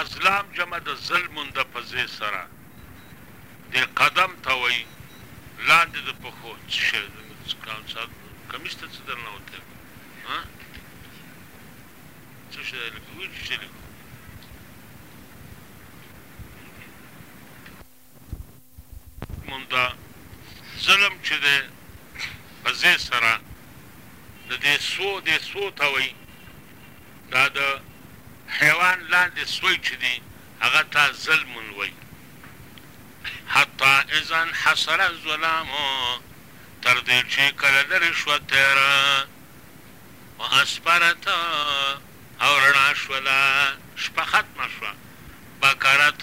ازلام جمع د ظلمن ده په زۀ سره دې قدم ته وائي لاندې د پښو څه شی کمیس ته څه درنوتی دی ها څه شی دی لکه ویل چې شی لکه مونږ دا ظلم چې دی په زه سره د دې سو دې سو ته وایي دا د حیوان لاندې سوی چې دی هغه تا ظلم وایي حتی اذا حصل الظلام تر دې چې کله د رشوت تیره و اسپرت او رڼا شوله شپه ختمه شوه بکرت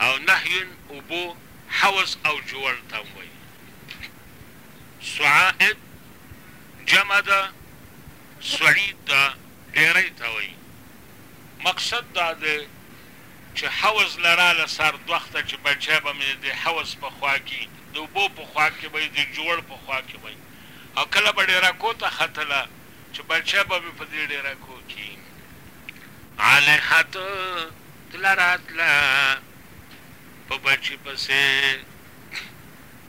او نهیون اوبو حوض او جوړ ته هم وایي. صعائد جمع ده صعید ده ډیری ته وایي. مقصد دا دی چې حوض لراله سر دوخته چې بچی به مې د حوض په خوا کې د اوبو په خوا کې به یې د جوړ په خوا کې به یې او کله به ډیرکو ته ختله. چې بچه به مې په دې ډېره کوه کې عالې خط تله راتله په بچي پسې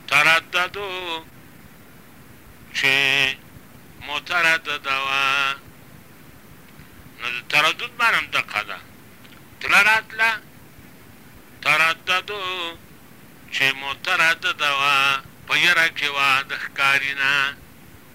تردد و چې متردده وه نو د تردد معنی هم دقه ده تله راتله تردد و چې متردده وه په یره کې وه د ښکاري نه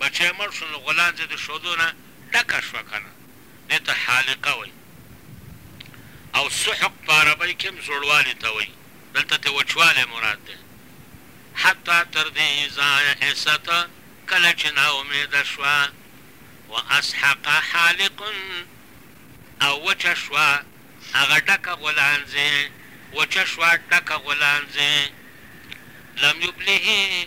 بچی مړ شو نو غولانځه د شودو نه ډکه شوه کنه دې ته حالقه وایي او سحق په عربۍ کې هم زوړوالي ته وایي دلته ترې وچوالی مراد دی حتی تر دې اذا یئست کله چې نا امیده شوه و اسحق حالق او وچه شوه هغه ډکه غولانځې وچه شوه ډکه غولانځې لم یبله